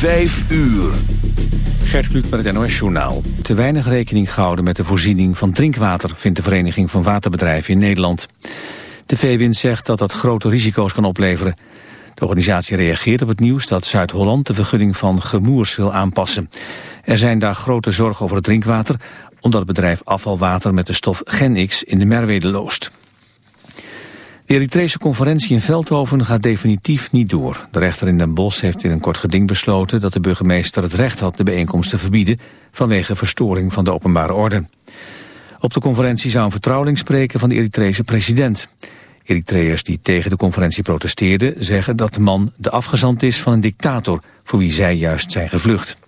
Vijf uur. Gert Kluk met het NOS Journaal. Te weinig rekening gehouden met de voorziening van drinkwater... vindt de Vereniging van Waterbedrijven in Nederland. De VWIN zegt dat dat grote risico's kan opleveren. De organisatie reageert op het nieuws dat Zuid-Holland... de vergunning van Gemoers wil aanpassen. Er zijn daar grote zorgen over het drinkwater... omdat het bedrijf afvalwater met de stof GenX in de Merwede loost. De Eritrese conferentie in Veldhoven gaat definitief niet door. De rechter in Den Bosch heeft in een kort geding besloten dat de burgemeester het recht had de bijeenkomst te verbieden vanwege verstoring van de openbare orde. Op de conferentie zou een vertrouweling spreken van de Eritrese president. Eritreërs die tegen de conferentie protesteerden zeggen dat de man de afgezant is van een dictator voor wie zij juist zijn gevlucht.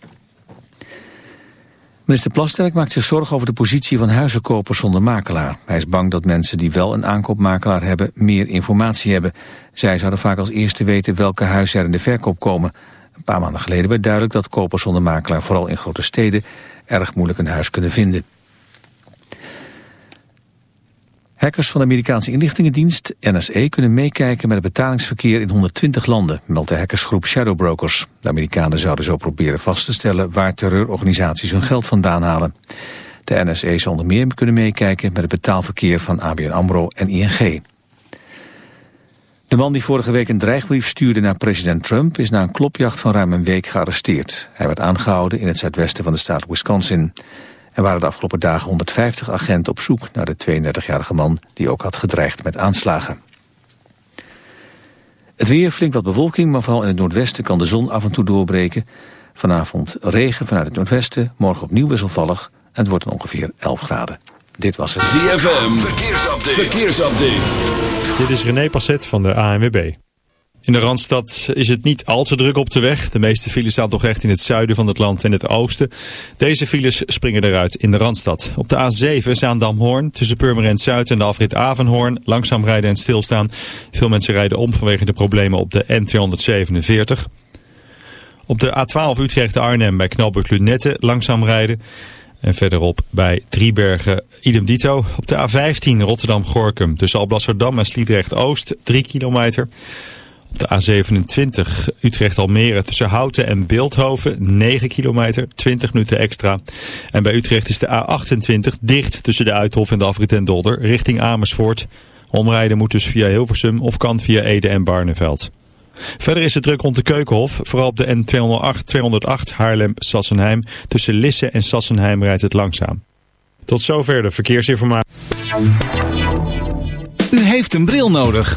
Minister Plasterk maakt zich zorgen over de positie van huizenkopers zonder makelaar. Hij is bang dat mensen die wel een aankoopmakelaar hebben meer informatie hebben. Zij zouden vaak als eerste weten welke huizen er in de verkoop komen. Een paar maanden geleden werd duidelijk dat kopers zonder makelaar vooral in grote steden erg moeilijk een huis kunnen vinden. Hackers van de Amerikaanse inlichtingendienst NSA kunnen meekijken met het betalingsverkeer in 120 landen, meldt de hackersgroep Shadow Brokers. De Amerikanen zouden zo proberen vast te stellen waar terreurorganisaties hun geld vandaan halen. De NSA zal onder meer kunnen meekijken met het betaalverkeer van ABN AMRO en ING. De man die vorige week een dreigbrief stuurde naar president Trump is na een klopjacht van ruim een week gearresteerd. Hij werd aangehouden in het zuidwesten van de staat Wisconsin. Er waren de afgelopen dagen 150 agenten op zoek naar de 32-jarige man die ook had gedreigd met aanslagen. Het weer flink wat bewolking, maar vooral in het noordwesten kan de zon af en toe doorbreken. Vanavond regen vanuit het noordwesten, morgen opnieuw wisselvallig en het wordt dan ongeveer 11 graden. Dit was het ZFM, verkeersupdate. verkeersupdate. Dit is René Passet van de ANWB. In de Randstad is het niet al te druk op de weg. De meeste files staan toch echt in het zuiden van het land en het oosten. Deze files springen eruit in de Randstad. Op de A7 Zaandam-Hoorn tussen Purmerend Zuid en de afrit Avenhoorn. Langzaam rijden en stilstaan. Veel mensen rijden om vanwege de problemen op de N247. Op de A12 Utrecht-Arnhem bij knooppunt Lunette langzaam rijden. En verderop bij Driebergen idem dito. Op de A15 Rotterdam-Gorkum tussen Alblasserdam en Sliedrecht-Oost 3 kilometer. De A27 Utrecht-Almere tussen Houten en Beeldhoven 9 kilometer, 20 minuten extra. En bij Utrecht is de A28 dicht tussen de Uithof en de Afrit en Dolder richting Amersfoort. Omrijden moet dus via Hilversum of kan via Ede en Barneveld. Verder is het druk rond de Keukenhof. Vooral op de N208, 208 Haarlem-Sassenheim. Tussen Lisse en Sassenheim rijdt het langzaam. Tot zover de verkeersinformatie. U heeft een bril nodig.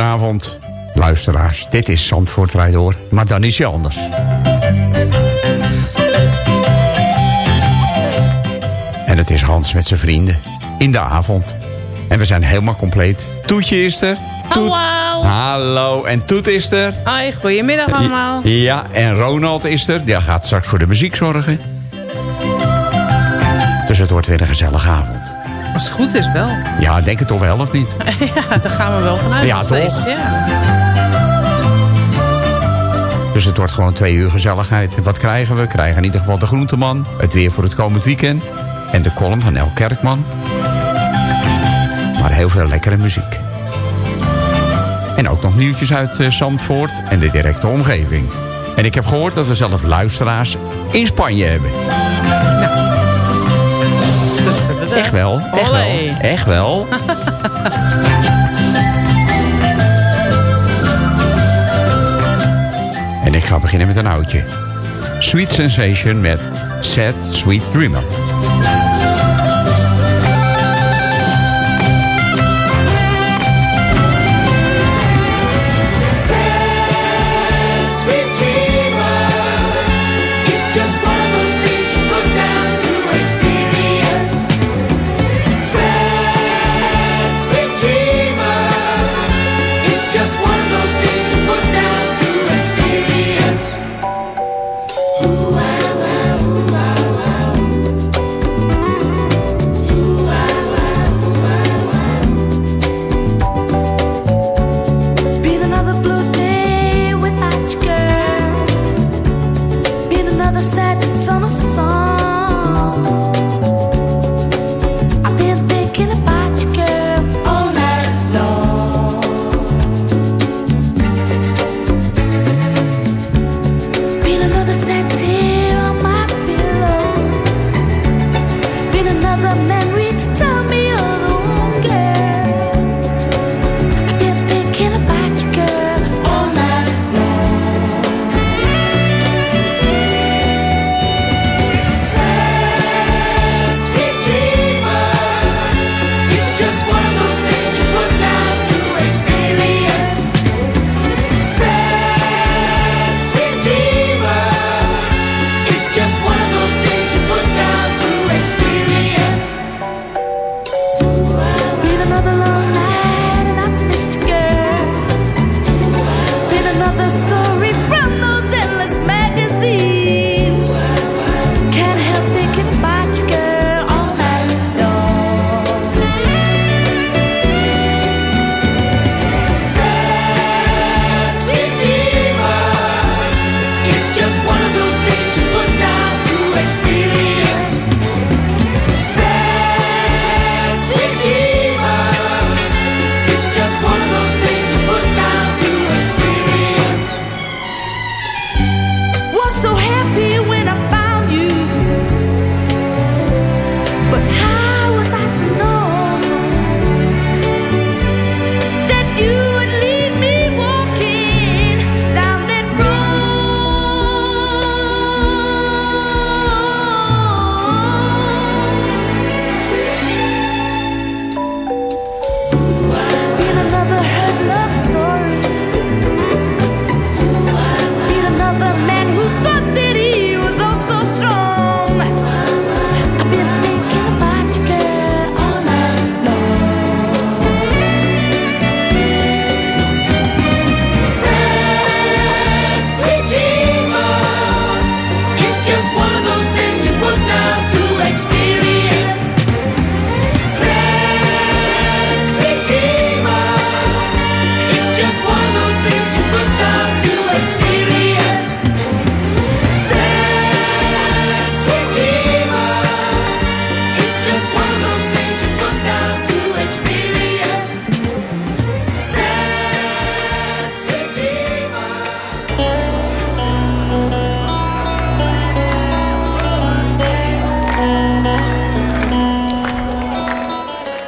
Goedenavond, luisteraars. Dit is Zandvoort draait door, maar dan is je anders. En het is Hans met zijn vrienden in de avond. En we zijn helemaal compleet. Toetje is er. Toet. Hallo. Hallo. En Toet is er. Hoi, goedemiddag allemaal. Ja, en Ronald is er. Die gaat straks voor de muziek zorgen. Dus het wordt weer een gezellige avond. Als het goed is wel. Ja, denk het toch wel, of niet? ja, daar gaan we wel vanuit. Ja, toch? Ja. Dus het wordt gewoon twee uur gezelligheid. En wat krijgen we? We krijgen in ieder geval de groenteman. Het weer voor het komend weekend. En de column van El Kerkman. Maar heel veel lekkere muziek. En ook nog nieuwtjes uit eh, Zandvoort en de directe omgeving. En ik heb gehoord dat we zelf luisteraars in Spanje hebben. Echt wel, echt wel, echt wel. en ik ga beginnen met een oudje. Sweet Sensation met Sad Sweet Dreamer.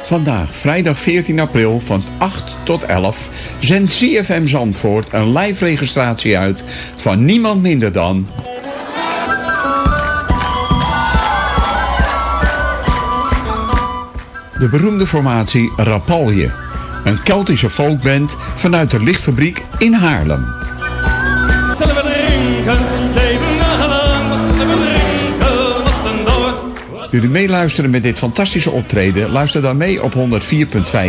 Vandaag, vrijdag 14 april van 8 tot 11, zendt CFM Zandvoort een live registratie uit van niemand minder dan... De beroemde formatie Rapalje, een Keltische folkband vanuit de lichtfabriek in Haarlem. Zullen we drinken, Jullie meeluisteren met dit fantastische optreden? Luister dan mee op 104.5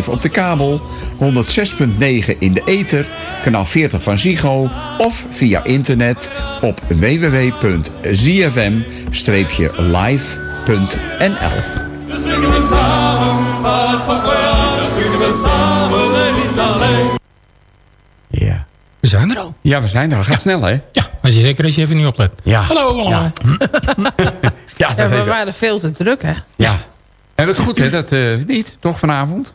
op de kabel, 106.9 in de ether, kanaal 40 van Ziggo of via internet op www.zfm-live.nl We zingen we samen, staat van klaar. Dan kunnen we samen en niet alleen. Ja. We zijn er al. Ja, we zijn er al. Gaat snel, hè? Ja, maar zeker als je even niet oplet. Ja. Hallo allemaal. Ja. Ja, Ja, dat we even. waren veel te druk, hè? Ja. En dat is goed, hè? Dat eh, niet, toch vanavond?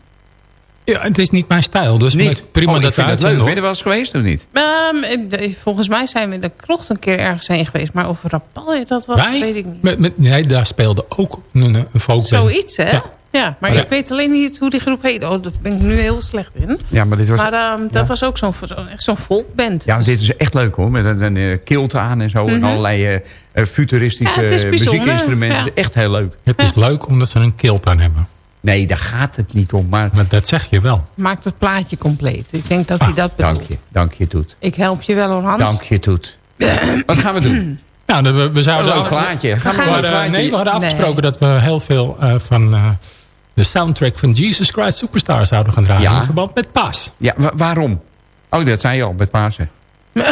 Ja, het is niet mijn stijl, dus Niet. prima Oh, dat we vind het leuk. Ben je er wel eens geweest of niet? Ehm, volgens mij zijn we in de krocht een keer ergens heen geweest. Maar of Rapalje dat was, Wij? weet ik niet. Met, met, nee, daar speelde ook een, een folkband. Zoiets, hè? Ja, Ja. maar ik weet alleen niet hoe die groep heet. Oh, daar ben ik nu heel slecht in. Ja, maar dit was... Maar ehm, dat was ook zo'n echt zo'n volkband. Ja, maar dit is echt leuk hoor. Met een, een eh, kilt aan en zo. En Mhm. allerlei eh, eh, futuristische Ja, muziekinstrumenten. ja. Het is echt heel leuk. Het is leuk omdat ze een kilt aan hebben. Nee, daar gaat het niet om. Maar Maar dat zeg je wel. Maakt het plaatje compleet. Ik denk dat hij dat bedoelt. dank je. Dank je, Toet. Ik help je wel hoor, Hans. Dank je, Toet. Wat gaan we doen? Nou, we, we zouden... Een leuk plaatje. Gaan we we een leuk hadden, nee, we hadden Nee. afgesproken dat we heel veel eh, van eh, de soundtrack van Jesus Christ Superstar zouden gaan draaien. Ja. In verband met Paas. Ja, wa- waarom? Oh, dat zei je al met Pasen.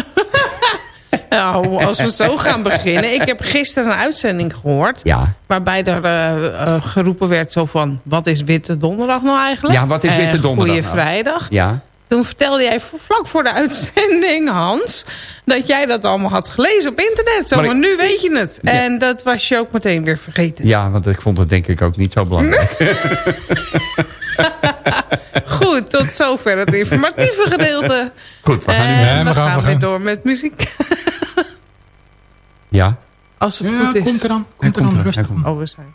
Nou, als we zo gaan beginnen. Ik heb gisteren een uitzending gehoord. Ja. Waarbij er eh, eh, geroepen werd zo van... Wat is Witte Donderdag nou eigenlijk? Ja, wat is Witte Eh, Donderdag Goeie nou? Vrijdag. Ja. Toen vertelde jij vlak voor de uitzending, Hans... dat jij dat allemaal had gelezen op internet. Zo, Maar maar, ik- nu weet je het. En dat was je ook meteen weer vergeten. Ja, want ik vond het denk ik ook niet zo belangrijk. Goed, tot zover het informatieve gedeelte. Goed, we gaan nu... En Ja, we, we gaan- gaan we weer gaan. door met muziek. Ja. Als het Ja, goed is. komt eraan. Hij Komt er, rustig. Oh, we zijn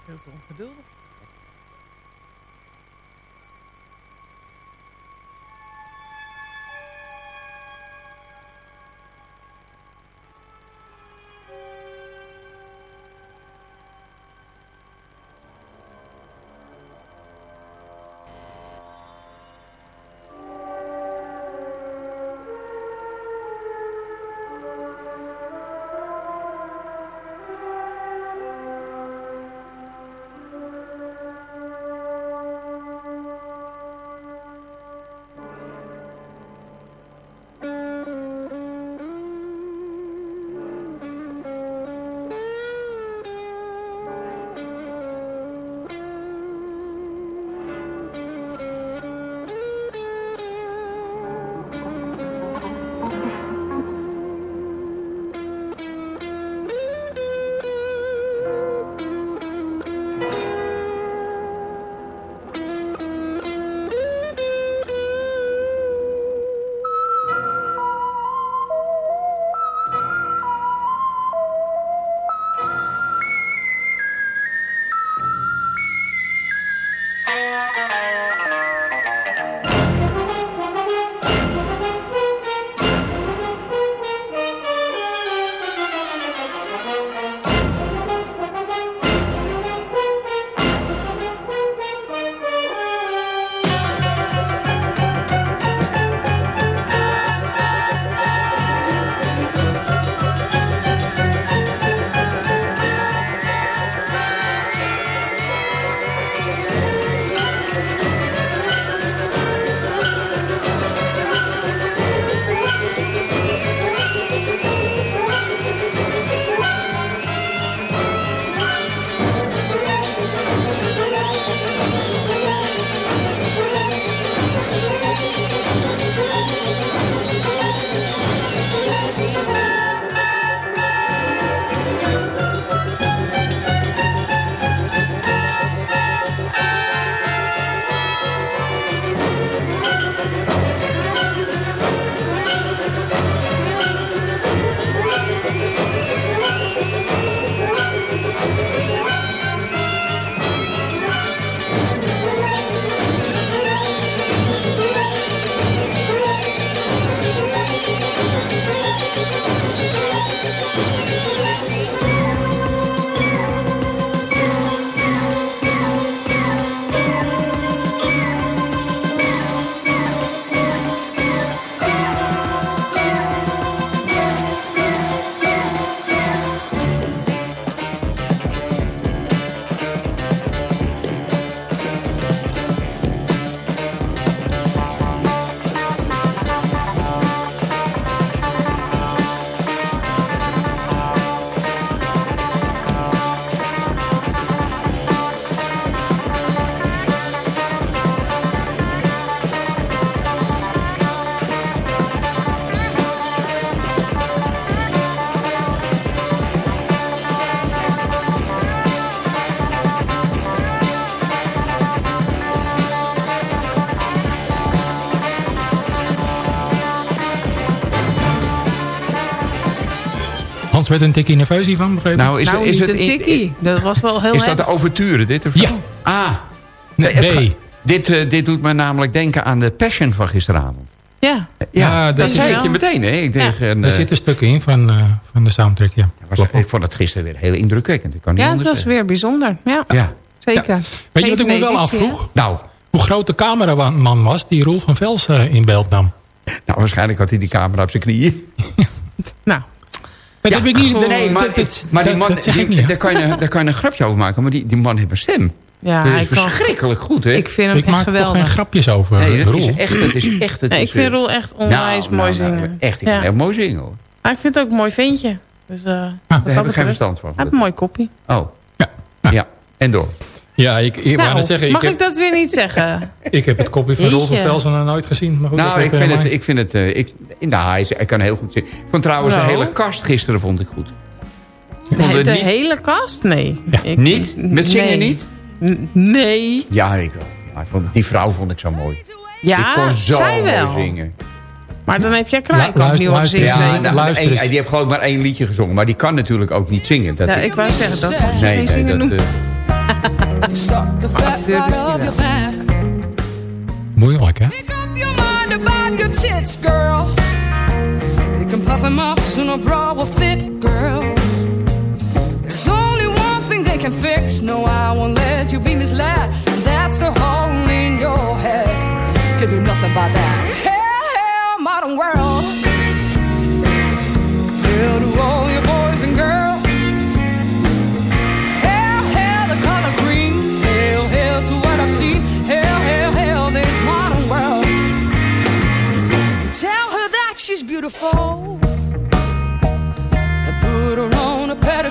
werd een tikkie nerveus hiervan, begrepen? Nou, is, nou, is niet het een tikkie. Dat was wel heel Is dat de overture, dit of Ja. Ah. Nee, dit, eh, dit doet me namelijk denken aan de Passion van gisteravond. Ja. Ja, Ja, dat zei ik je meteen. Hè? Ik, tegen, Daar eh, zitten stukken in van, eh, van de soundtrack, ja. was, ik vond het gisteren weer heel indrukwekkend. Ik kan niet ja, het was zeggen. weer bijzonder. Ja, Ja. zeker. Weet je wat ik me wel afvroeg? Nou, Hoe groot de cameraman was die Roel van Vels eh, in beeld nam. nou, waarschijnlijk had hij die camera op zijn knieën. Nou, Dat Ja, heb ik niet. dat- nee, maar, dat- dat- maar die dat- man, dat die- niet. daar, kan je, daar kan je een grapje over maken. Maar die, die man heeft een stem. ja, dat hij is kan... verschrikkelijk goed, hè? Ik vind hem Ik echt maak er toch geen geweldig. grapjes over, nee, het Roel. is echt, het is echt, het Nee, is ik vind Roel echt onwijs Nou, mooi nou, nou, zingen. echt, ik ja. kan heel mooi zingen, hoor. Maar ik vind het ook een mooi ventje. Dus, eh, wat Daar dat heb ik geen verstand van. Hij heeft een mooi koppie. Oh, Ja. ja. En door. Ja, ik, Nou, zeggen, ik mag heb, ik dat weer niet zeggen? ik heb het kopje van Jeetje. Velsen nog nooit gezien. Maar goed, nou, ik vind, het, ik vind het... eh, ik, nou, hij, kan heel goed zingen. Ik vond trouwens de Nou. hele kast gisteren vond ik goed. Ik De, vond het de niet, hele kast? Nee. Ik- niet? Met zingen nee. niet? N- Nee. Ja, ik wel. Ja, vond, die vrouw vond ik zo mooi. die Ja, kon zo zij mooi wel. zingen. Maar dan heb jij Kraaikamp luister- niet op Ja, Ja, zingen. nou, luister eens. die heeft gewoon maar één liedje gezongen. Maar die kan natuurlijk ook niet zingen. Dat Ja, ik wou zeggen, dat mag je nee, geen nee, zingen dat... Moeilijk, hè? Make up your mind about your tits, girls. You can puff them up so no bra will fit, girls. There's only one thing they can fix. No, I won't let you be misled. And that's the hole in your head. Can do nothing about that. Hell, hell, modern world.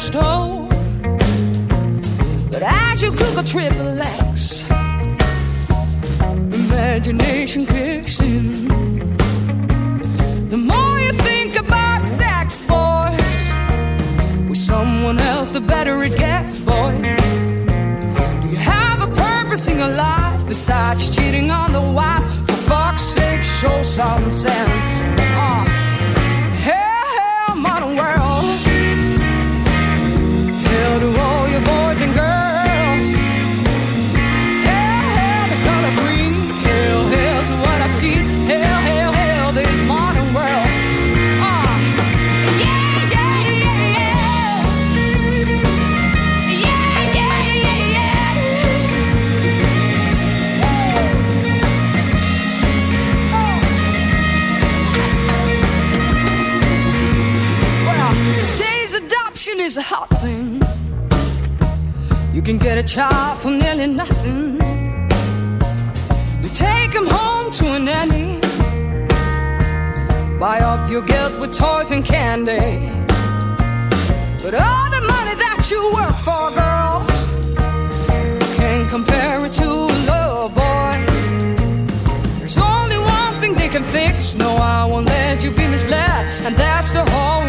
A pedestal. But as you cook a triple X, imagination kicks in. The more you think about sex, boys, with someone else, the better it gets, boys. Do you have a purpose in your life besides cheating on the wife? For fuck's sake, show some sense. Uh, hell, hell, modern world. You can get a child for nearly nothing. You take him home to a nanny. Buy off your guilt with toys and candy. But all the money that you work for, girls, can't compare it to love, boys. There's only one thing they can fix. No, I won't let you be misled. And that's the hole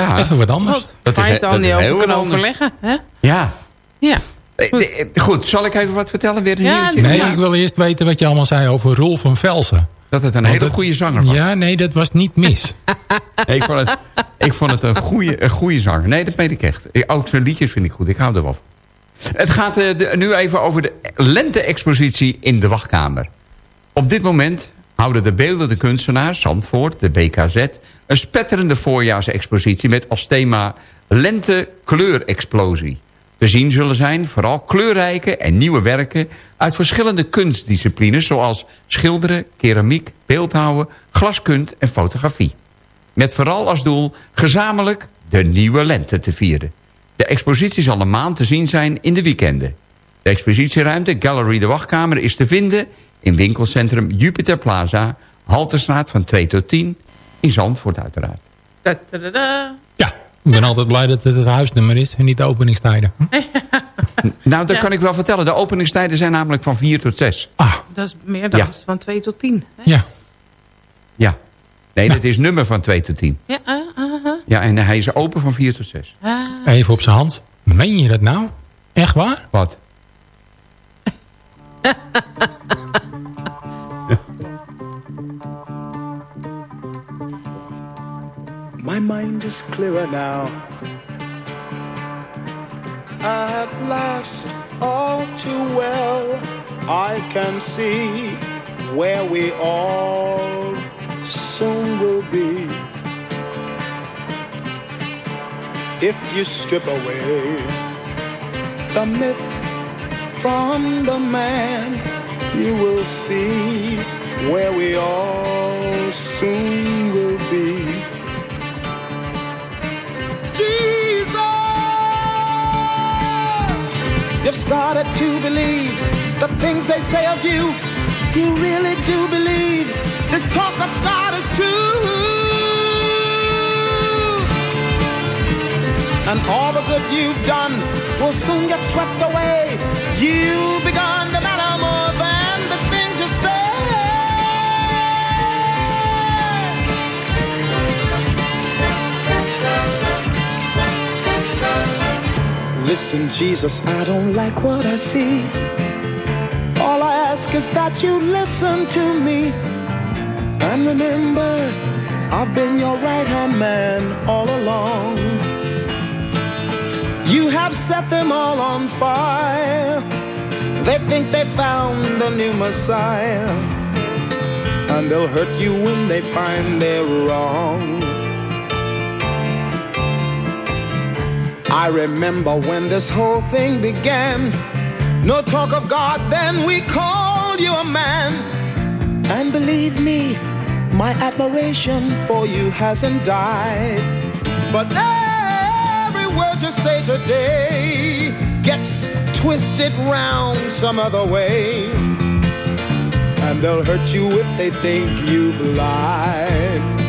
ja, even wat anders. Wat? Dat is Waar je het niet over kan overleggen. Hè? ja. Ja. Eh, Goed. eh, Goed, zal ik even wat vertellen? Weer een Ja? Nee, Ja. ik wil eerst weten wat je allemaal zei over Roel van Velsen. Dat het een Want hele dat- goede zanger was. Ja, nee, dat was niet mis. Nee, ik, vond het, ik vond het een goede, een goede zanger. Nee, dat meen ik echt. Eh, Ook zijn liedjes vind ik goed. Ik hou er wel van. Het gaat eh, de- nu even over de lente-expositie in de wachtkamer. Op dit moment houden de beeldende kunstenaars, Zandvoort, de BKZ... een spetterende voorjaarsexpositie met als thema lente-kleurexplosie. Te zien zullen zijn vooral kleurrijke en nieuwe werken... uit verschillende kunstdisciplines zoals schilderen, keramiek, beeldhouwen... glaskunst en fotografie. Met vooral als doel gezamenlijk de nieuwe lente te vieren. De expositie zal een maand te zien zijn in de weekenden. De expositieruimte Gallery de Wachtkamer is te vinden... in winkelcentrum Jupiter Plaza, Halterstraat van 2 tot 10... in Zandvoort uiteraard. Da, da, da, da. Ja, ik ben altijd blij dat het het huisnummer is en niet de openingstijden. Hm? Nou, dat Ja. kan ik wel vertellen. De openingstijden zijn namelijk van 4 tot 6. Ah, Dat is meer dan Ja. van 2 tot 10. hè? ja. Ja. Nee, dat is nummer van 2 tot 10. Ja, uh, uh, uh. Ja, en hij is open van 4 tot 6. Ah. Even op zijn hand. Meen je dat nou? Echt waar? Wat? My mind is clearer now. At last, all too well, I can see where we all soon will be. If you strip away the myth from the man, you will see where we all soon will be. Jesus! You've started to believe the things they say of you. You really do believe this talk of God is true. And all the good you've done will soon get swept away. You've Listen, Jesus, I don't like what I see. All I ask is that you listen to me. And remember, I've been your right hand man all along. You have set them all on fire. They think they found a new Messiah. And they'll hurt you when they find they're wrong. I remember when this whole thing began. No talk of God, then we called you a man. And believe me, my admiration for you hasn't died. But every word you say today gets twisted round some other way. And they'll hurt you if they think you lied.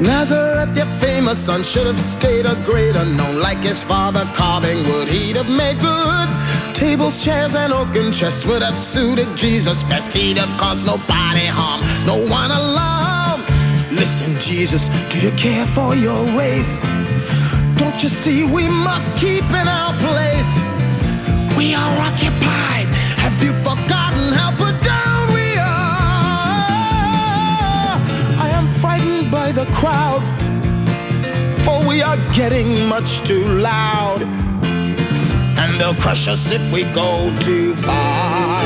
Nazareth, your famous son, should have stayed a greater known. Like his father carving wood, he'd have made good. Tables, chairs, and oaken chests would have suited Jesus best. He'd have caused nobody harm, no one alarm. Listen, Jesus, do you care for your race? Don't you see we must keep in our place? We are occupied. Have you forgotten how the crowd, for we are getting much too loud. And they'll crush us if we go too far.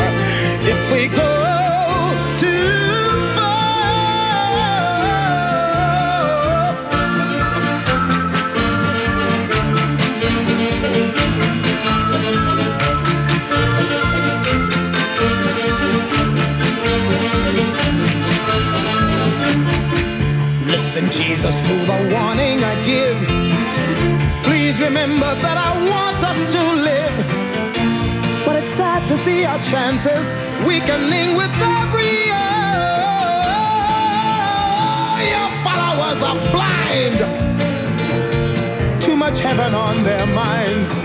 If we go Listen, Jesus, to the warning I give. Please remember that I want us to live. But it's sad to see our chances weakening with every year. Your followers are blind. Too much heaven on their minds.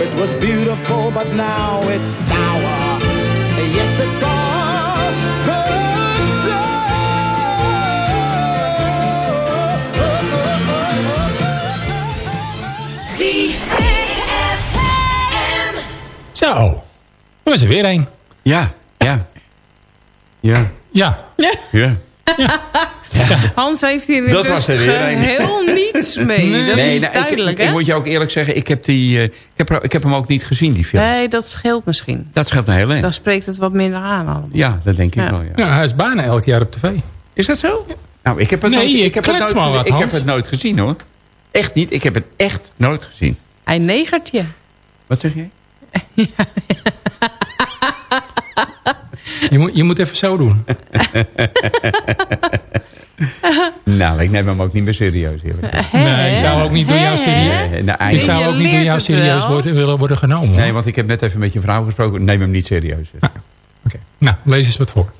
It was beautiful, but now it's sour. Yes, it's all Zo, dat was er weer een. Ja, ja. Ja. Ja. Ja. Hans heeft hier Dat dus was er weer een. heel niets mee. Dat is nou, duidelijk, ik, ik hè? moet je ook eerlijk zeggen, ik heb, die, eh, ik heb, ik heb hem ook niet gezien, die film. Nee, dat scheelt misschien. Dat scheelt me heel erg. Dan spreekt het wat minder aan allemaal. Ja, dat denk ik Ja. wel, ja. Ja, hij is bijna elk jaar op tv. Is dat zo? Nou, ik heb het, Nee, nooit, ik heb het, nooit, gezien. wat, ik heb het nooit gezien, hoor. Echt niet, ik heb het echt nooit gezien. Hij negert je. Wat zeg jij? Je moet, je moet even zo doen. Nou, ik neem hem ook niet meer serieus. Eerlijk. Nee, ik zou ook niet door jou serieus, nou, ik zou ook niet door jou serieus worden, willen worden genomen. hoor. nee, want ik heb net even met je vrouw gesproken. Neem hem niet serieus. Oké. Nou, lees eens wat voor.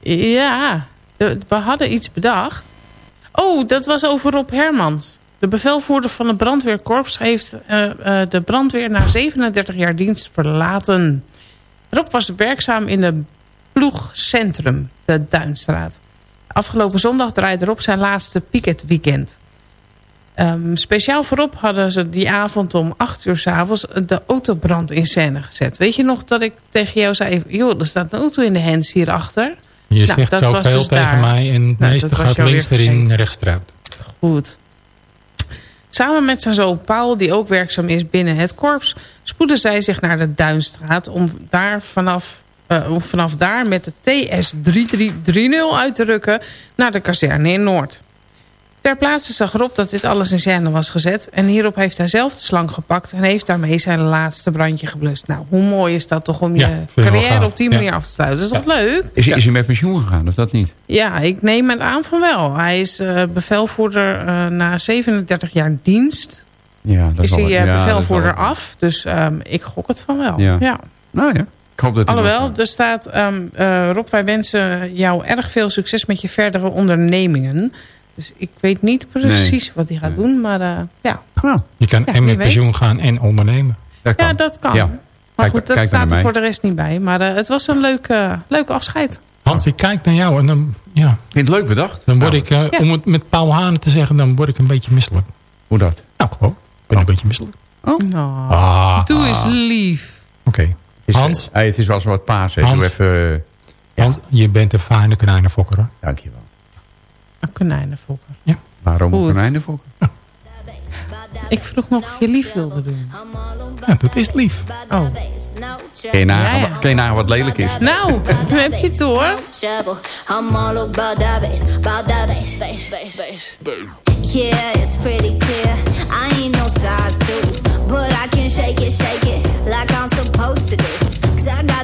Ja, we hadden iets bedacht. Oh, dat was over Rob Hermans. De bevelvoerder van het brandweerkorps heeft eh, eh, de brandweer na 37 jaar dienst verlaten. Rob was werkzaam in de ploegcentrum, de Duinstraat. Afgelopen zondag draaide Rob zijn laatste picketweekend. Ehm speciaal voor Rob hadden ze die avond om 8 uur s'avonds de autobrand in scène gezet. Weet je nog dat ik tegen jou zei... joh, er staat een auto in de hens hierachter. Je Nou, zegt zoveel dus tegen daar. mij en het Nou, was gaat links erin, rechts eruit. Goed. Samen met zijn zoon Paul, die ook werkzaam is binnen het korps... spoeden zij zich naar de Duinstraat om, daar vanaf, eh, vanaf daar met de TS3330 uit te rukken... naar de kazerne in Noord. Ter plaatse zag Rob dat dit alles in scène was gezet... en hierop heeft hij zelf de slang gepakt... en heeft daarmee zijn laatste brandje geblust. Nou, hoe mooi is dat toch om Ja, je carrière op die Ja. manier af te sluiten? Dat is toch leuk? Is, is hij met pensioen gegaan of dat niet? Ja, ik neem het aan van wel. Hij is eh, bevelvoerder eh, na 37 jaar dienst. Ja, dat is wel- hij ja, eh, bevelvoerder af. Dus ehm, ik gok het van wel. Ja. Ja. Nou ja, ik hoop dat Alhoewel, er staat... ehm, eh, Rob, wij wensen jou erg veel succes met je verdere ondernemingen. Dus ik weet niet precies wat hij gaat doen. Maar eh, ja. Je kan Ja, en met weet. pensioen gaan en ondernemen. ja, dat kan. Ja. Maar Kijk- goed, dat staat er voor de rest niet bij. Maar eh, het was een leuk, eh, leuk afscheid. Hans, ik kijk naar jou en dan... Ja, Vind je het leuk bedacht? Dan word Nou. ik, eh, Ja. om het met Paul Haan te zeggen, dan word ik een beetje misselijk. Hoe dat? Nou, gewoon. Ik ben een beetje misselijk. Nou, Ah, doe eens lief. Oké. Hans? Hey, het is wel zo wat paas. hè. Hans? Doe even... Hans, je bent een fijne konijnenfokker, hoor. Dankjewel. Een konijnenfokker. Ja. Waarom Goed. konijnenfokken? Ik vroeg nog of je lief wilde doen. Ja, dat is lief. Oh. Ken je nagaan, Ja, ja. wat lelijk is? Nou, nu heb je het door. Yeah, it's pretty clear. I ain't no size two, but I can shake it, shake it like I'm supposed to do. Cause I got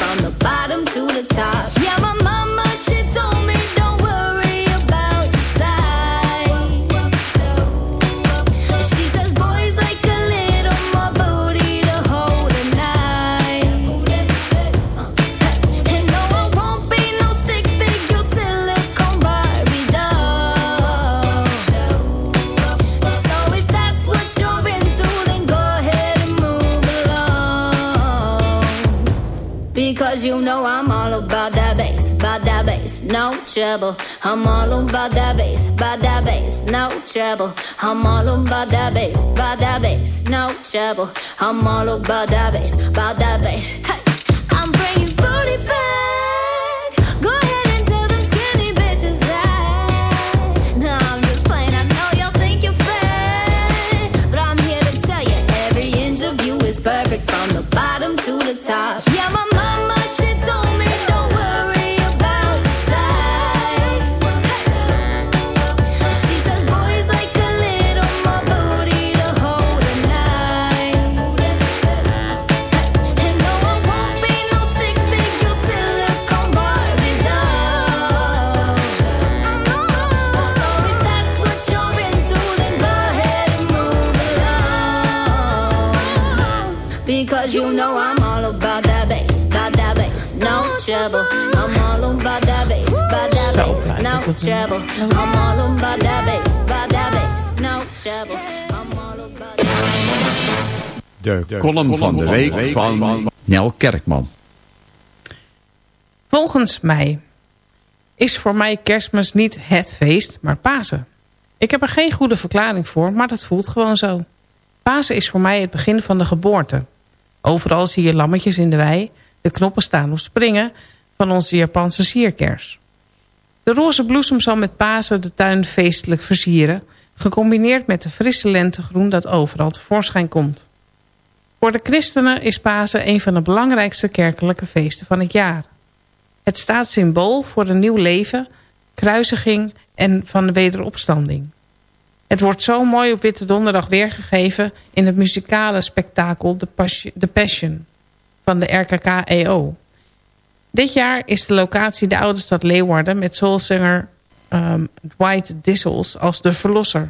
no trouble. I'm all about that bass, about that bass, no trouble. I'm all about that bass, about that bass, no trouble. I'm all about that bass, about that bass. Hey, no trouble. I'm all about that bass, about that bass, no trouble. I'm all about De column van de week van Nel Kerkman. Volgens mij is voor mij kerstmis niet het feest, maar Pasen. Ik heb er geen goede verklaring voor, maar dat voelt gewoon zo. Pasen is voor mij het begin van de geboorte. Overal zie je lammetjes in de wei, de knoppen staan op springen van onze Japanse sierkers. De roze bloesem zal met Pasen de tuin feestelijk versieren, gecombineerd met de frisse lentegroen dat overal tevoorschijn komt. Voor de christenen is Pasen een van de belangrijkste kerkelijke feesten van het jaar. Het staat symbool voor een nieuw leven, kruisiging en van de wederopstanding. Het wordt zo mooi op Witte Donderdag weergegeven in het muzikale spektakel The Passion, van de RKK-EO. Dit jaar is de locatie de oude stad Leeuwarden met soulzanger um, Dwight Dissels als de verlosser.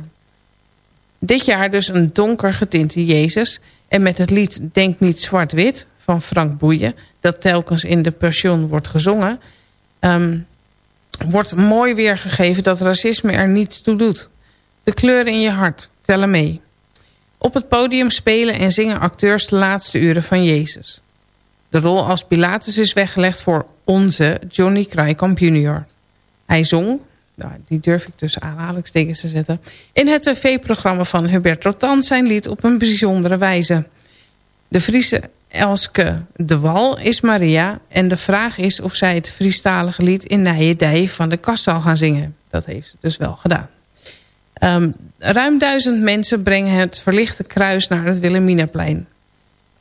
Dit jaar dus een donker getinte Jezus en met het lied Denk niet zwart-wit van Frank Boeien... dat telkens in de Passion wordt gezongen... Um, wordt mooi weergegeven dat racisme er niets toe doet. De kleuren in je hart tellen mee. Op het podium spelen en zingen acteurs de laatste uren van Jezus. De rol als Pilatus is weggelegd voor onze Johnny Krijkamp junior. Hij zong, nou, die durf ik dus aanhalingstekens te zetten... in het tv-programma van Hubert Rotan zijn lied op een bijzondere wijze. De Friese Elske de Wal is Maria... en de vraag is of zij het Friestalige lied in Nijedij van de kast zal gaan zingen. Dat heeft ze dus wel gedaan. Um, ruim duizend mensen brengen het verlichte kruis naar het Wilhelminaplein.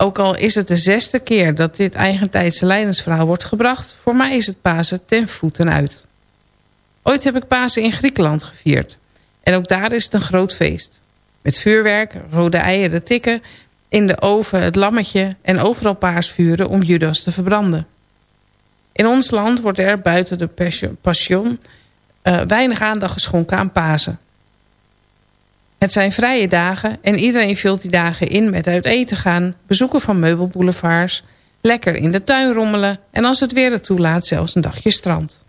Ook al is het de zesde keer dat dit eigentijdse leidensverhaal wordt gebracht... voor mij is het Pasen ten voeten uit. Ooit heb ik Pasen in Griekenland gevierd. En ook daar is het een groot feest. Met vuurwerk, rode eieren tikken, in de oven het lammetje... en overal paarsvuren om Judas te verbranden. In ons land wordt er buiten de passion uh, weinig aandacht geschonken aan Pasen. Het zijn vrije dagen en iedereen vult die dagen in met uit eten gaan... bezoeken van meubelboulevards, lekker in de tuin rommelen... en als het weer het toelaat zelfs een dagje strand.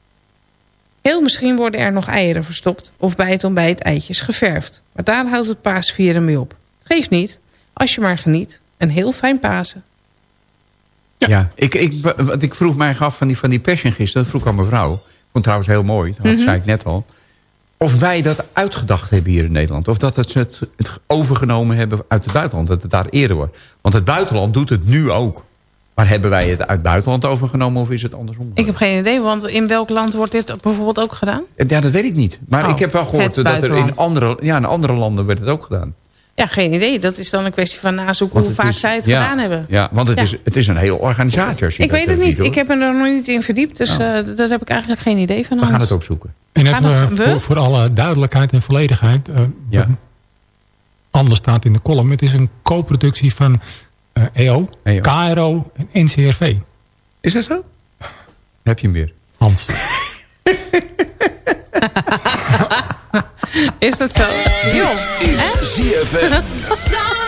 Heel misschien worden er nog eieren verstopt of bij het ontbijt eitjes geverfd. Maar daar houdt het paasvieren mee op. Geeft niet, als je maar geniet. Een heel fijn Pasen. Ja, ja ik, ik, wat ik vroeg mij af van die, van die passion gisteren. Dat vroeg aan mevrouw. Ik vond trouwens heel mooi. Dat mm -hmm. zei ik net al of wij dat uitgedacht hebben hier in Nederland. Of dat het, het, het overgenomen hebben uit het buitenland. Dat het daar eerder wordt. Want het buitenland doet het nu ook. Maar hebben wij het uit het buitenland overgenomen of is het andersom? Ik heb geen idee, want in welk land wordt dit bijvoorbeeld ook gedaan? Ja, dat weet ik niet. Maar Oh, ik heb wel gehoord dat er in andere, ja, in andere landen werd het ook gedaan. Ja, geen idee. Dat is dan een kwestie van nazoeken Want hoe vaak is- zij het ja, gedaan hebben. Ja, want het, Ja. Is, het is een hele organisatie. Als je Ik dat, weet eh, het niet. Ik heb me er nog niet in verdiept. Dus Oh. eh, daar heb ik eigenlijk geen idee van. We gaan het opzoeken. En Gaan even we- eh, voor, voor alle duidelijkheid en volledigheid. eh, Ja. Anders staat in de column. Het is een co-productie van eh, EO, EO. KRO en NCRV. Is dat zo? Heb je hem weer? Hans. Is dat zo? Joh. Is ZFM.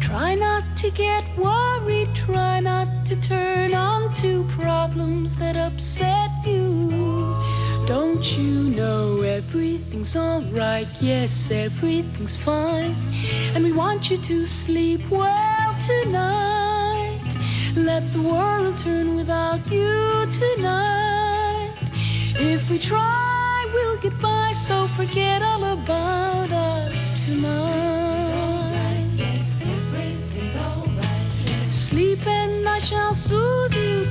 Try not to get worried, try not to turn on to problems that upset you. Don't you know everything's alright? Yes, everything's fine. And we want you to sleep well tonight. Let the world turn without you tonight. If we try, we'll get by, so forget all about us tonight. Sleep and I shall soothe you,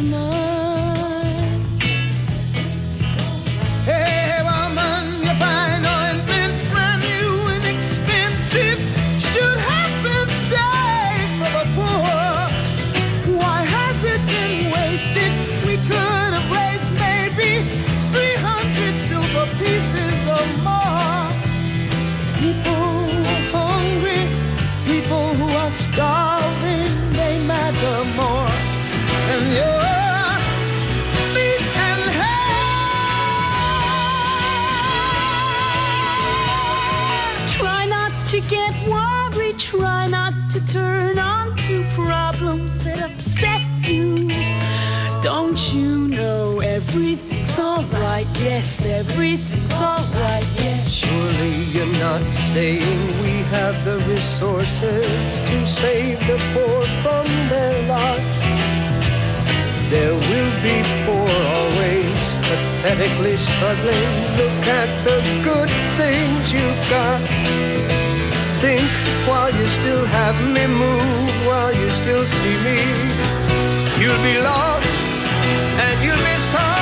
come on. Saying we have the resources to save the poor from their lot. There will be poor always, pathetically struggling. Look at the good things you've got. Think while you still have me, move while you still see me. You'll be lost and you'll be sorry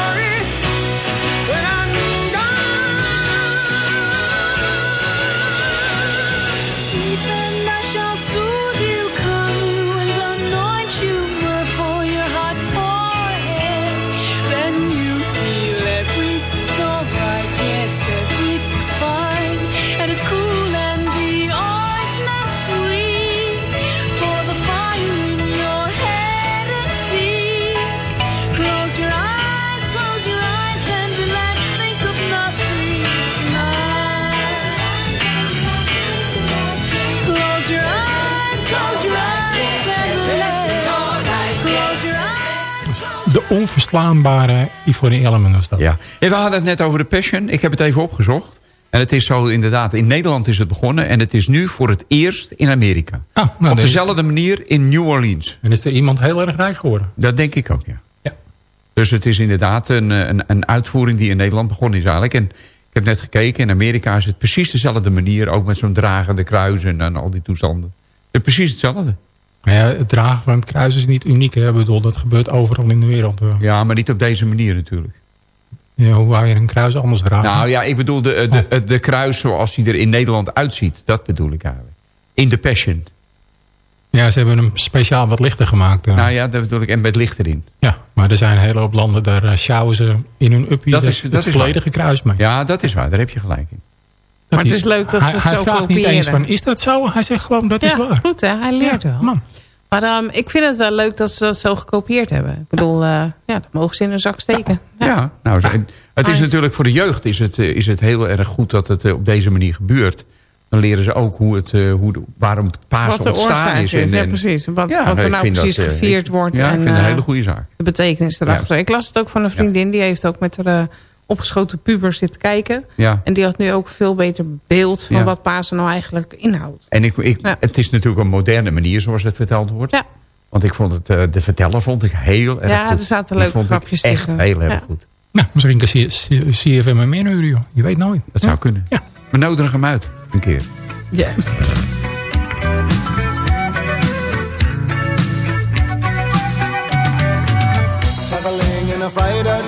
onverslaanbare Ivory Element was dat. Ja. En we hadden het net over de Passion. Ik heb het even opgezocht. En het is zo inderdaad, in Nederland is het begonnen. En het is nu voor het eerst in Amerika. Ah, nou, Op dezelfde manier in New Orleans. En is er iemand heel erg rijk geworden. Dat denk ik ook, ja. Ja. Dus het is inderdaad een, een, een uitvoering die in Nederland begonnen is eigenlijk. En ik heb net gekeken, in Amerika is het precies dezelfde manier. Ook met zo'n dragende kruis en, en al die toestanden. Het is precies hetzelfde. Ja, het dragen van het kruis is niet uniek. Hè? Ik bedoel, dat gebeurt overal in de wereld. Ja, maar niet op deze manier natuurlijk. Ja, hoe wou je een kruis anders dragen? Nou ja, ik bedoel de, de, de, de kruis zoals hij er in Nederland uitziet. Dat bedoel ik eigenlijk. In de Passion. Ja, ze hebben hem speciaal wat lichter gemaakt. eh. Nou ja, dat bedoel ik. En met licht erin. Ja, maar er zijn een hele hoop landen, daar eh, sjouwen ze in hun uppie Dat is- het dat is volledige kruis mee. Ja, dat is waar. Daar heb je gelijk in. Maar het is leuk dat hij, ze het hij zo vraagt niet eens van, is dat zo? Hij zegt gewoon, dat is ja, waar. goed hè, hij leert wel. Man. Maar ehm, ik vind het wel leuk dat ze dat zo gekopieerd hebben. Ik bedoel, eh, ja, dat mogen ze in hun zak steken. Ja, nou, zo- en het is natuurlijk voor de jeugd is het, eh, is het heel erg goed dat het eh, op deze manier gebeurt. Dan leren ze ook hoe het, eh, hoe de, waarom het Pasen Wat de ontstaan is. is, En, ja, precies. Wat, Ja, er nou dat, precies gevierd ik- wordt. Ja, ik vind het een hele goede zaak. De betekenis erachter. Ik las het ook van een vriendin. Die heeft ook met haar eh, opgeschoten puber zitten kijken. Ja. En die had nu ook veel beter beeld van Ja. wat Pasen nou eigenlijk inhoudt. En ik, ik, Ja. het is natuurlijk een moderne manier zoals het verteld wordt. Ja. Want ik vond het, eh, de verteller vond ik heel erg Ja, goed. er zaten leuke vond ik grapjes echt heel erg Ja. goed. Nou, misschien kan CFM hem inhuren, joh. Je weet nooit. Dat zou kunnen. Ja. We nodigen hem uit, een keer. Ja. Traveling in a freighter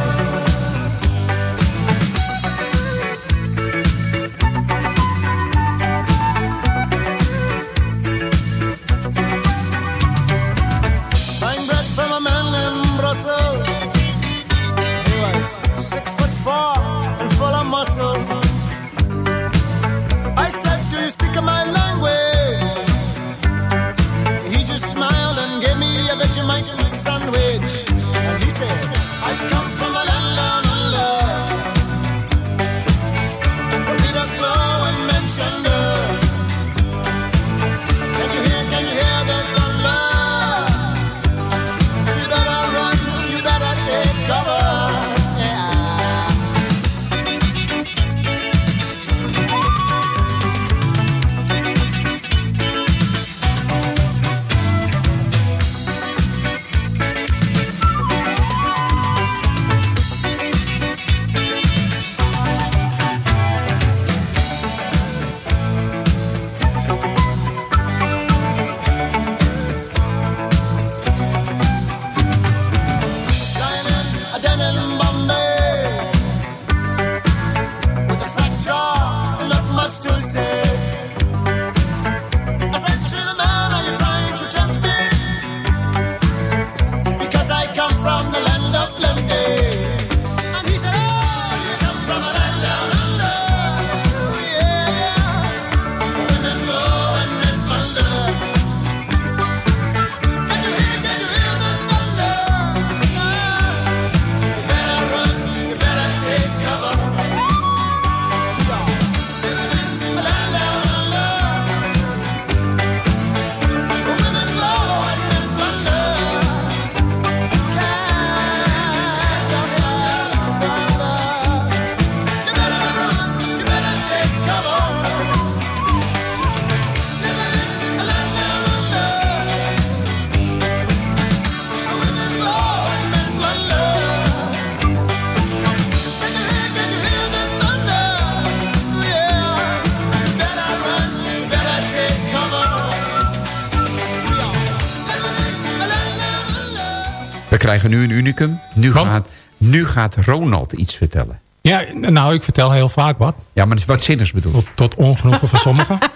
Krijgen nu een unicum. Nu gaat, nu gaat Ronald iets vertellen. Ja, nou, ik vertel heel vaak wat. Ja, maar dat is wat zinnigs bedoeld. Tot, tot ongenoegen van sommigen.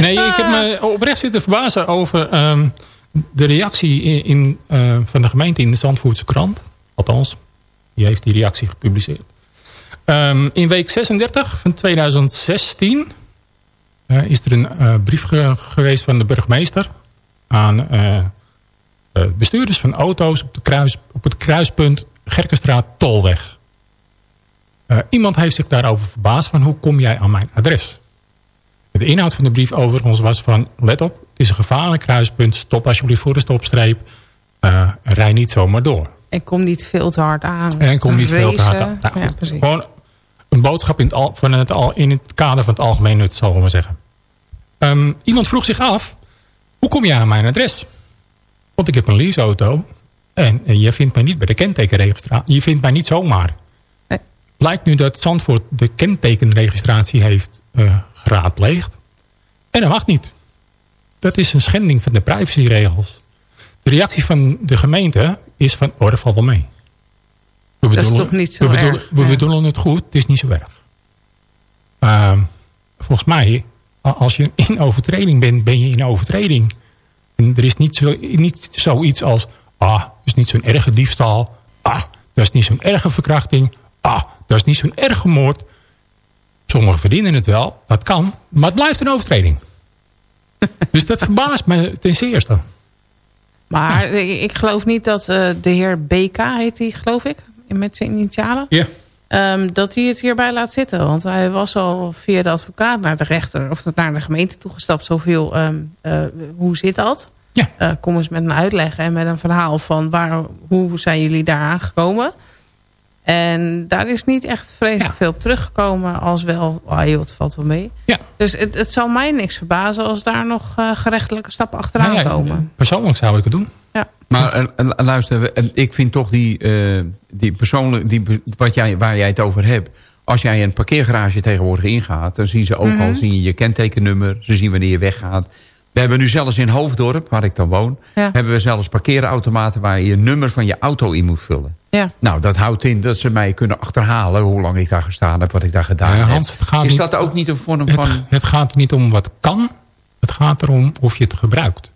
Nee, ik heb me oprecht zitten verbazen over ehm, de reactie in, in, eh, van de gemeente in de Zandvoortse krant. Althans, die heeft die reactie gepubliceerd. Ehm, in week 36 van 2016 eh, is er een eh, brief ge- geweest van de burgemeester aan bestuurders van auto's op, de kruis, op het kruispunt Gerkenstraat Tolweg. Eh, iemand heeft zich daarover verbaasd van hoe kom jij aan mijn adres? De inhoud van de brief overigens was van let op, het is een gevaarlijk kruispunt, stop alsjeblieft voor de stopstreep, Eh rij niet zomaar door. En kom niet veel te hard aan. En kom niet veel te hard aan. Nou, ja. Gewoon een boodschap in het, al, van het, al, in het kader van het algemeen nut, zal ik maar zeggen. Ehm, iemand vroeg zich af, hoe kom je aan mijn adres? Want ik heb een leaseauto en, en je vindt mij niet bij de kentekenregistratie. Je vindt mij niet zomaar. Blijkt nu dat Zandvoort de kentekenregistratie heeft eh, geraadpleegd. En dat mag niet. Dat is een schending van de privacyregels. De reactie van de gemeente is van, oh, dat valt wel mee. We Dat is bedoelen- toch niet zo we bedoelen, erg, We ja. bedoelen het goed, het is niet zo erg. Ehm, volgens mij, als je in overtreding bent, ben je in overtreding. En er is niet, zo, niet zoiets als, ah, dat is niet zo'n erge diefstal. Ah, dat is niet zo'n erge verkrachting. Ah, dat is niet zo'n erge moord. Sommigen verdienen het wel, dat kan, maar het blijft een overtreding. dus dat verbaast me ten zeerste. Maar ik, ik geloof niet dat eh, de heer BK heet hij, geloof ik, met zijn initialen. Ja. Ehm, dat hij het hierbij laat zitten. Want hij was al via de advocaat naar de rechter... of naar de gemeente toegestapt. Zoveel, ehm, eh, hoe zit dat? Eh, kom eens met een uitleg en met een verhaal van... Waar, hoe zijn jullie daar aangekomen? En daar is niet echt vreselijk veel op teruggekomen... als wel, ah joh, het valt wel mee. Ja. Dus het, het zal mij niks verbazen... als daar nog eh, gerechtelijke stappen achteraan Nou ja, komen. Persoonlijk zou ik het doen. Ja. Maar luister, ik vind toch die, eh, die persoonlijk, die, wat jij, waar jij het over hebt. Als jij een parkeergarage tegenwoordig ingaat, dan zien ze ook Mhm. al zien je je kentekennummer. Ze zien wanneer je weggaat. We hebben nu zelfs in Hoofddorp, waar ik dan woon, Ja. hebben we zelfs parkeerautomaten waar je je nummer van je auto in moet vullen. Ja. Nou, dat houdt in dat ze mij kunnen achterhalen hoe lang ik daar gestaan heb, wat ik daar gedaan Ja, heb. Hans, het gaat Is niet- dat ook niet een vorm Het, van... het gaat niet om wat kan. Het gaat erom of je het gebruikt.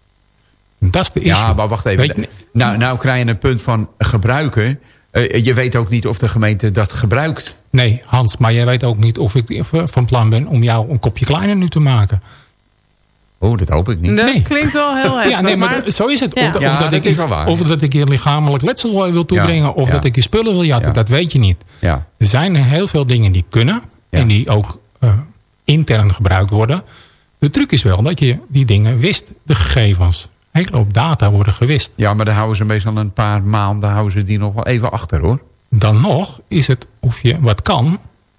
Dat is de issue. Ja, maar wacht even. Je- nou, nou krijg je een punt van gebruiken. Eh, je weet ook niet of de gemeente dat gebruikt. Nee, Hans, maar jij weet ook niet of ik van plan ben om jou een kopje kleiner nu te maken. Oh, dat hoop ik niet. Dat klinkt wel heel heftig. Ja, nee, maar, zo is het. Ja. Of, dat- Ja, of dat, dat ik is waar. Of dat ik je lichamelijk letsel wil toebrengen. Of ja. dat ik je spullen wil jatten. Ja. Dat weet je niet. Ja. Er zijn heel veel dingen die kunnen. En die ook eh, intern gebruikt worden. De truc is wel dat je die dingen wist. De gegevens. Een hele hoop data worden gewist. Ja, maar dan houden ze meestal een paar maanden houden ze die nog wel even achter, hoor. Dan nog is het of je wat kan.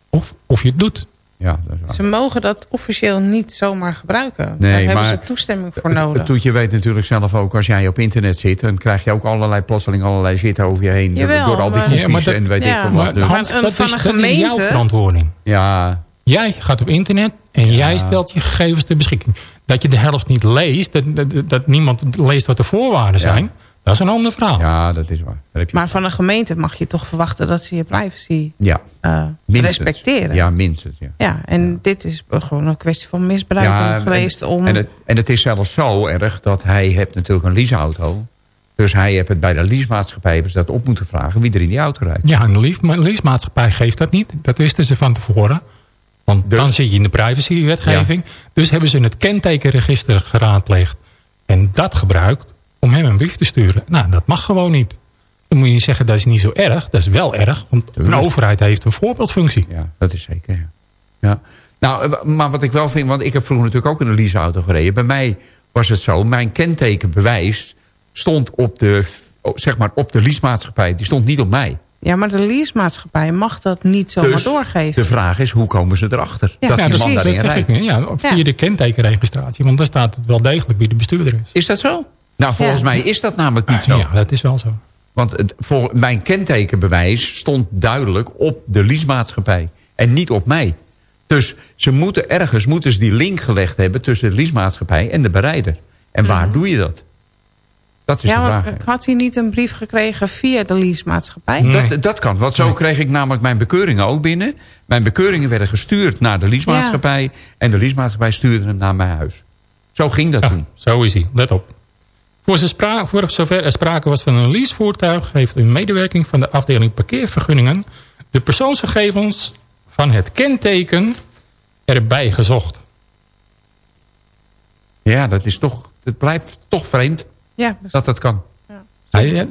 Of, of je het doet. Ja, dat is waar. Ze mogen dat officieel niet zomaar gebruiken. Nee, Daar hebben maar ze toestemming voor Het nodig. toetje weet natuurlijk zelf ook, als jij op internet zit... dan krijg je ook allerlei plotseling allerlei zit over je heen. Jawel, door al die maar- cookies Ja, maar dat- en weet ja, ik veel Maar wat. Dus- Hans, een- dat, van is, een dat is jouw gemeente- verantwoording. Ja, Jij gaat op internet en jij stelt je gegevens ter beschikking. Dat je de helft niet leest, dat, dat, dat niemand leest wat de voorwaarden zijn... dat is een ander verhaal. ja, dat is waar. Daar heb je Maar van een gemeente mag je toch verwachten dat ze je privacy ja, eh, respecteren. Ja, minstens, ja. Ja, en dit is gewoon een kwestie van misbruik Ja, geweest en, om... En het, en het is zelfs zo erg dat hij heeft natuurlijk een leaseauto. Dus hij heeft het bij de leasemaatschappij hebben ze dat op moeten vragen wie er in die auto rijdt. Ja, en de lease- maar de leasemaatschappij geeft dat niet. Dat wisten ze van tevoren. Want Dus- dan zit je in de privacywetgeving. Dus hebben ze het kentekenregister geraadpleegd. En dat gebruikt om hem een brief te sturen. Nou, dat mag gewoon niet. Dan moet je niet zeggen dat is niet zo erg. Dat is wel erg. Want een overheid heeft een voorbeeldfunctie. Ja, dat is zeker. Ja. Ja. Nou, eh, maar wat ik wel vind, want ik heb vroeger natuurlijk ook in een leaseauto gereden. Bij mij was het zo, mijn kentekenbewijs stond op de, zeg maar, op de leasemaatschappij. Die stond niet op mij. Ja, maar de leasemaatschappij mag dat niet zomaar Dus doorgeven. de vraag is, hoe komen ze erachter? Ja, dat die dat, man daarin rijdt. Ja, via Ja. de kentekenregistratie. Want daar staat het wel degelijk wie de bestuurder is. Is dat zo? Nou, volgens Ja. mij is dat namelijk niet zo. Ja, dat is wel zo. Want het, voor mijn kentekenbewijs stond duidelijk op de leasemaatschappij. En niet op mij. Dus ze moeten ergens moeten ze die link gelegd hebben... tussen de leasemaatschappij en de bereider. En waar doe je dat? Dat is ja, de want had hij niet een brief gekregen via de leasemaatschappij? Dat, dat kan, want zo kreeg ik namelijk mijn bekeuringen ook binnen. Mijn bekeuringen werden gestuurd naar de leasemaatschappij... en de leasemaatschappij stuurde hem naar mijn huis. Zo ging dat toen. Zo is hij, let op. Voor, spra voor zover er sprake was van een leasevoertuig... heeft in medewerking van de afdeling parkeervergunningen... de persoonsgegevens van het kenteken erbij gezocht. Ja, dat is toch... Het blijft toch vreemd Ja, dat dat kan. Ja, ja,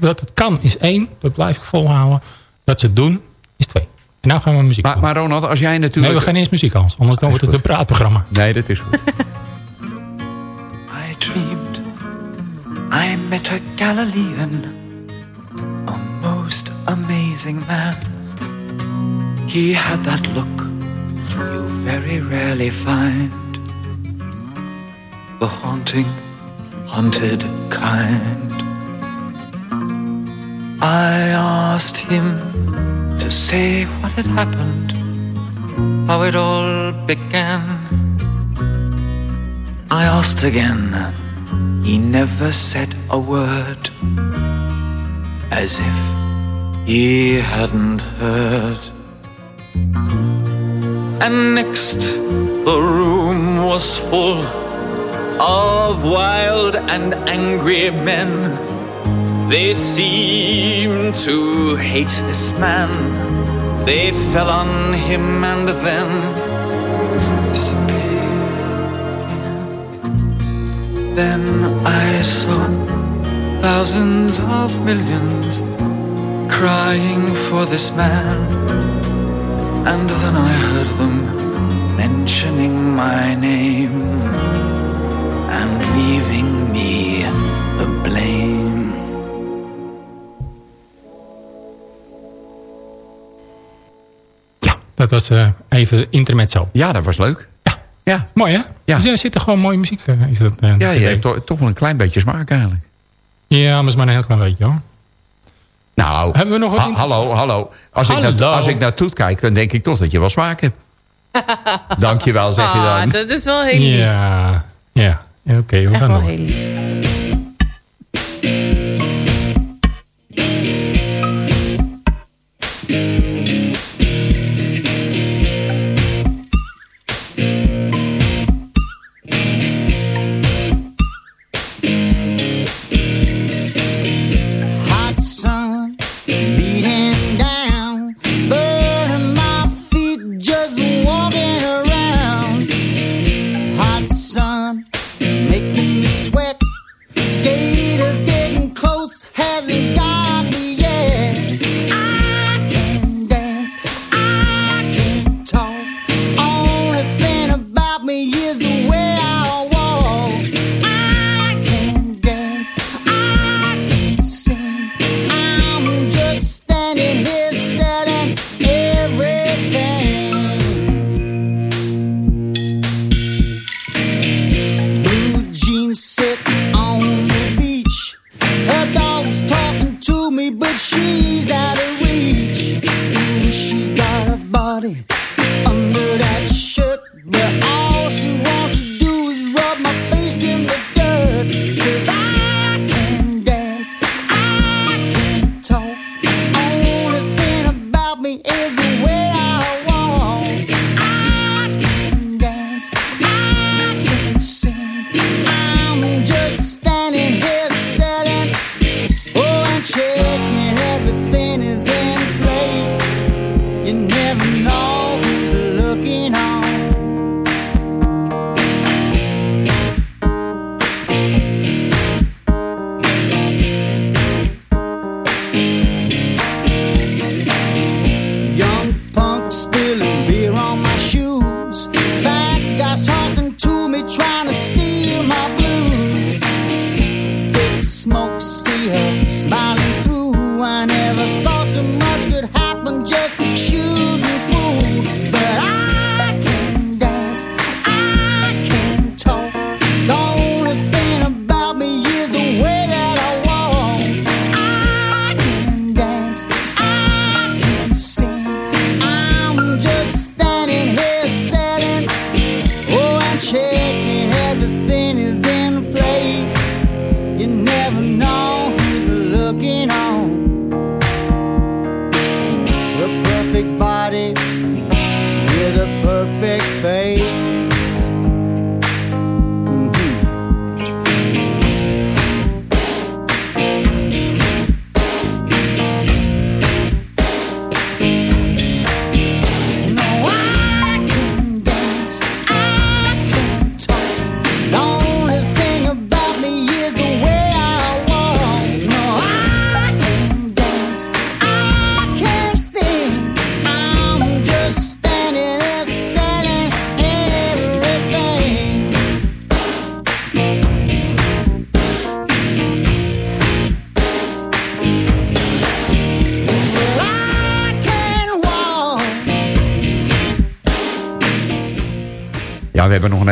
dat het kan is één, dat blijf ik volhouden. Dat ze het doen is twee. En nou gaan we muziek Maar, maar Ronald, als jij natuurlijk... Nee, we gaan eerst muziek aan, anders dan wordt het een praatprogramma. Nee, dat is goed. I dreamed I met a Galilean, a most amazing man. He had that look you very rarely find, the haunting, haunted kind. I asked him to say what had happened, how it all began. I asked again. He never said a word, as if he hadn't heard. And next, the room was full of wild and angry men. They seemed to hate this man. They fell on him and then disappeared. Then I saw thousands of millions crying for this man. And then I heard them mentioning my name and leaving me the blame. Dat was eh, even intermezzo. Ja, dat was leuk. Ja. Mooi hè? Ja. Dus er zit er gewoon mooie muziek te, is dat, eh, Ja, je hebt toch, toch wel een klein beetje smaak eigenlijk. Ja, maar is maar een heel klein beetje hoor. Nou, Hebben we nog wat ha- in- hallo, hallo. Als, Ik naar, als ik naar Toet kijk, dan denk ik toch dat je wel smaak hebt. Dankjewel, zeg je Ah, dan. dat is wel heel lief. Ja, ja. Oké, we Echt gaan door. heel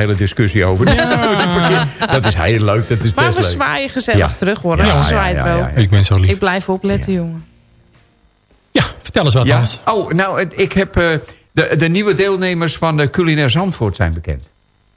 hele discussie over. Dat is heel leuk. Dat is Maar best we leuk. zwaaien gezellig Ja. terug hoor. Ja, Ja, ja, zwaait ja, bro. ja, ja. Ik ben zo lief. Ik blijf opletten, jongen. Vertel eens wat, Ja? Hans. Oh, nou, ik heb... eh, de, de nieuwe deelnemers van de Culinair Zandvoort zijn bekend.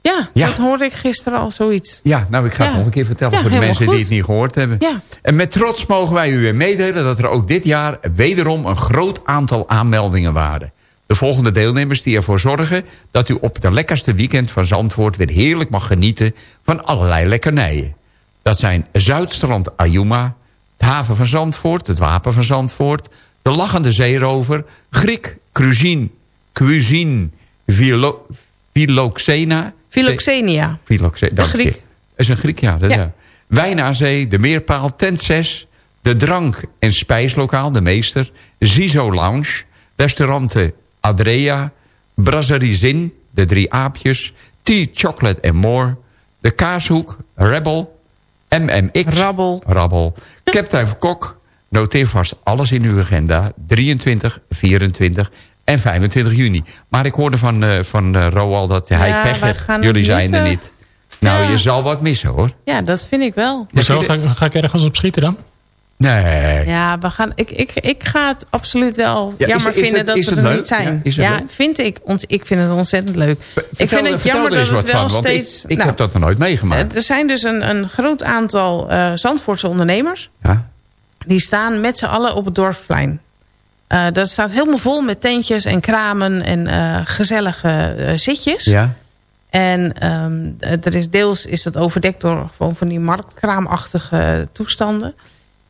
Ja, Ja. dat hoorde ik gisteren al zoiets. Ja, nou, ik ga het Ja. nog een keer vertellen Ja, voor de mensen die het niet gehoord hebben. Ja. En met trots mogen wij u weer meedelen dat er ook dit jaar wederom een groot aantal aanmeldingen waren. De volgende deelnemers die ervoor zorgen dat u op het lekkerste weekend van Zandvoort weer heerlijk mag genieten van allerlei lekkernijen. Dat zijn Zuidstrand Ayuma, het haven van Zandvoort, het wapen van Zandvoort, de lachende zeerover, Griek, Cuisine, Cuisine, Vilo, Philoxena. Philoxenia. Philoxena, dank je. Griek. Dat is een Griek, ja. Dat, Ja. ja. Wijn aan Zee, de Meerpaal, Tent 6... de Drank- en Spijslokaal, de Meester... Zizo Lounge, restauranten Adrea... Brasserie Zin, de Drie Aapjes... Tea, Chocolate and More... de Kaashoek, Rebel... MMX... Rabbel. Rabbel. Captain Kok, noteer vast alles in uw agenda... 23, 24 en 25 juni. Maar ik hoorde van, eh van eh, Roald dat hij Ja, pech heeft. Jullie zijn er niet. Nou, Ja. je zal wat missen, hoor. Ja, dat vind ik wel. Hoezo? Ga, ga ik ergens op schieten dan? Nee. Ja, we gaan, ik, ik, ik ga het absoluut wel Ja, jammer is vinden het- dat ze het er leuk? niet zijn. Ja, vind ik, ont, ik vind het ontzettend leuk. ik vind het jammer er dat het wel van, steeds... Ik, ik nou, heb dat nog nooit meegemaakt. Er zijn dus een, een groot aantal eh Zandvoortse ondernemers. Ja. Die staan met z'n allen op het dorpsplein. Eh, dat staat helemaal vol met tentjes en kramen en eh, gezellige zitjes. ja. En ehm, er is deels is dat overdekt door gewoon van die marktkraamachtige toestanden.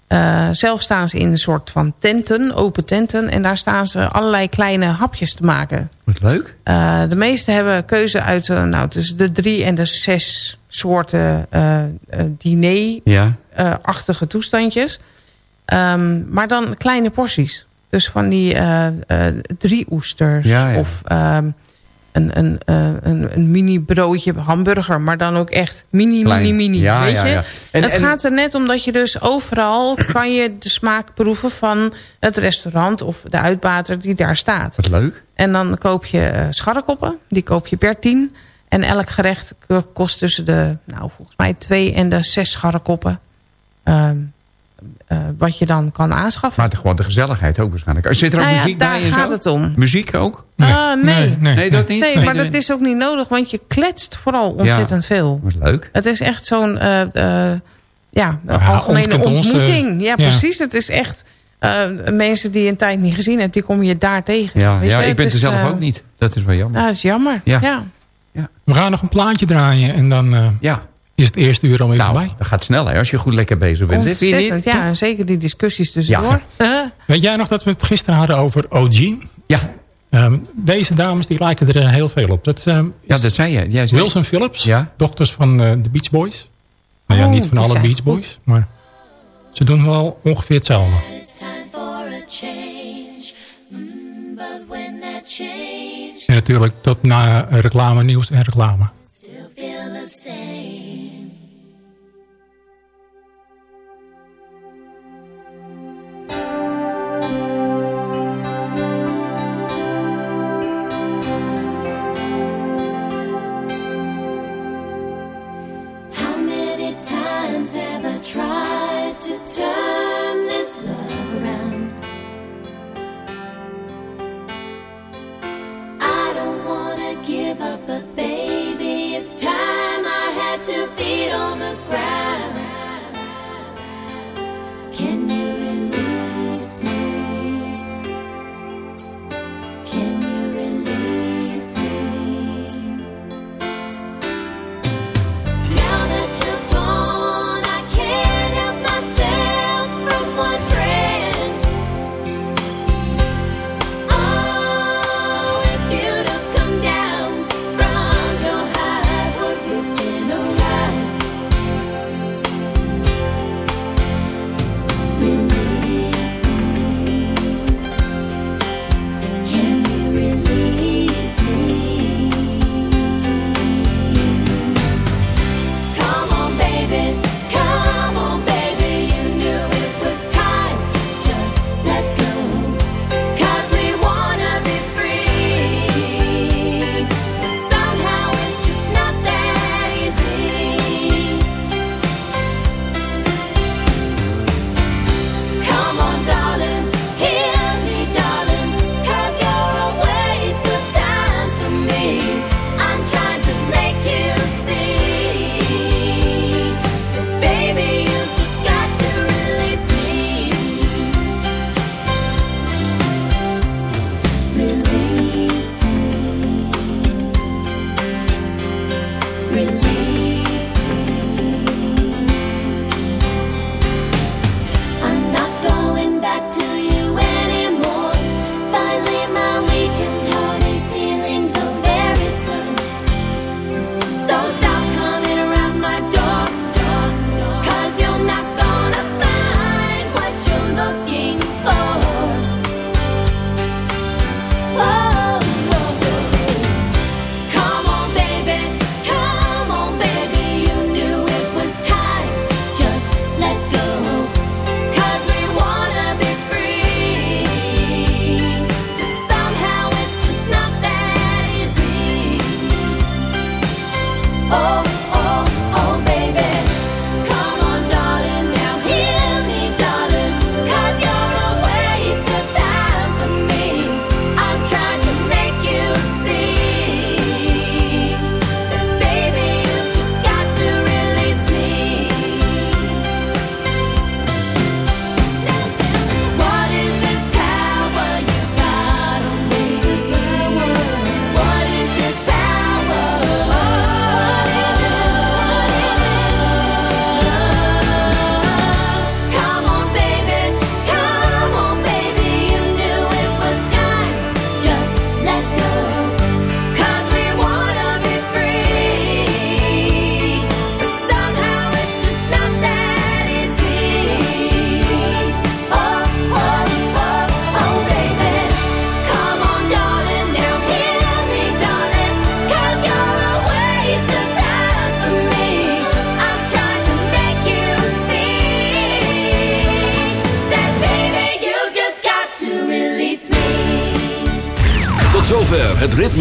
Eh, zelf staan ze in een soort van tenten, open tenten. En daar staan ze allerlei kleine hapjes te maken. Wat leuk. Eh, de meeste hebben keuze uit eh, nou, tussen de drie en de zes soorten diner-achtige Ja. toestandjes. Ehm, maar dan kleine porties. Dus van die drie oesters. Ja, ja. Of ehm, een, een, eh, een, een mini broodje hamburger. Maar dan ook echt mini, Klein. mini, mini. Ja, weet ja, je? ja. En- het en- gaat er net om dat je dus overal... kan je de smaak proeven van het restaurant... of de uitbater die daar staat. Wat leuk. En dan koop je eh, scharrekoppen. Die koop je per tien. En elk gerecht kost tussen de, nou volgens mij twee en de zes scharrekoppen. Ehm, eh, wat je dan kan aanschaffen. Maar gewoon de gezelligheid ook waarschijnlijk. Zit er ook Nou ja, muziek daar bij en gaat zo? het om. Muziek ook? Ah, nee. nee, Nee, dat niet? Nee, maar dat is ook niet nodig, want je kletst vooral ontzettend veel. Wat leuk. Het is echt zo'n eh, eh, ja, Ja, algemene ons, ontmoeting. ja, ja. precies. Het is echt eh, mensen die je een tijd niet gezien hebt, die kom je daar tegen. Ja, ja je? ik Het ben er zelf ook niet. Dat is wel jammer. Ja, dat is jammer. Ja. ja. We gaan nog een plaatje draaien en dan eh, Ja. Is het eerste uur alweer Nou, voorbij. dat gaat snel hè, als je goed lekker bezig bent. Ontzettend, niet? ja. En zeker die discussies tussendoor. Weet jij nog dat we het gisteren hadden over OG? Ja. Ehm, deze dames die lijken er heel veel op. Dat ehm, Ja, dat zei je. Jij zei- Wilson Phillips, Ja. dochters van eh, de Beach Boys. Nou ja, Oh, niet van alle Beach goed. Boys, maar ze doen wel ongeveer hetzelfde. It's time for a change. But when that change En natuurlijk tot na eh, reclame, nieuws en reclame. still feel the same. Tried to turn